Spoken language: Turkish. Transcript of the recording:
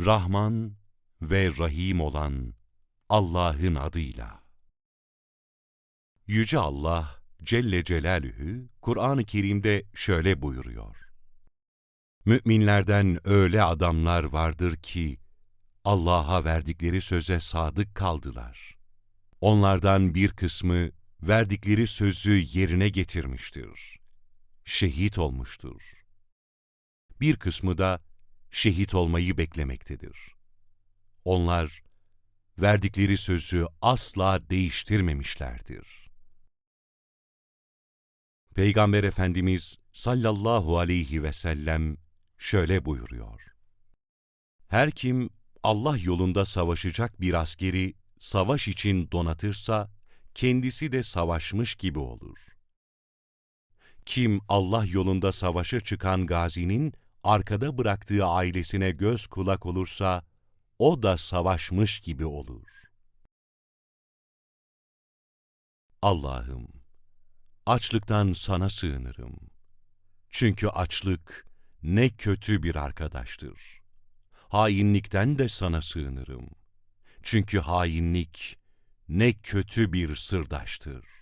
Rahman ve Rahim olan Allah'ın adıyla. Yüce Allah Celle Celaluhu Kur'an-ı Kerim'de şöyle buyuruyor. Müminlerden öyle adamlar vardır ki Allah'a verdikleri söze sadık kaldılar. Onlardan bir kısmı verdikleri sözü yerine getirmiştir. Şehit olmuştur. Bir kısmı da şehit olmayı beklemektedir. Onlar verdikleri sözü asla değiştirmemişlerdir. Peygamber Efendimiz sallallahu aleyhi ve sellem şöyle buyuruyor. Her kim Allah yolunda savaşacak bir askeri savaş için donatırsa, kendisi de savaşmış gibi olur. Kim Allah yolunda savaşa çıkan gazinin arkada bıraktığı ailesine göz kulak olursa, o da savaşmış gibi olur. Allah'ım, açlıktan sana sığınırım. Çünkü açlık ne kötü bir arkadaştır. Hainlikten de sana sığınırım. Çünkü hainlik ne kötü bir sırdaştır.